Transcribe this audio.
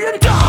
you die.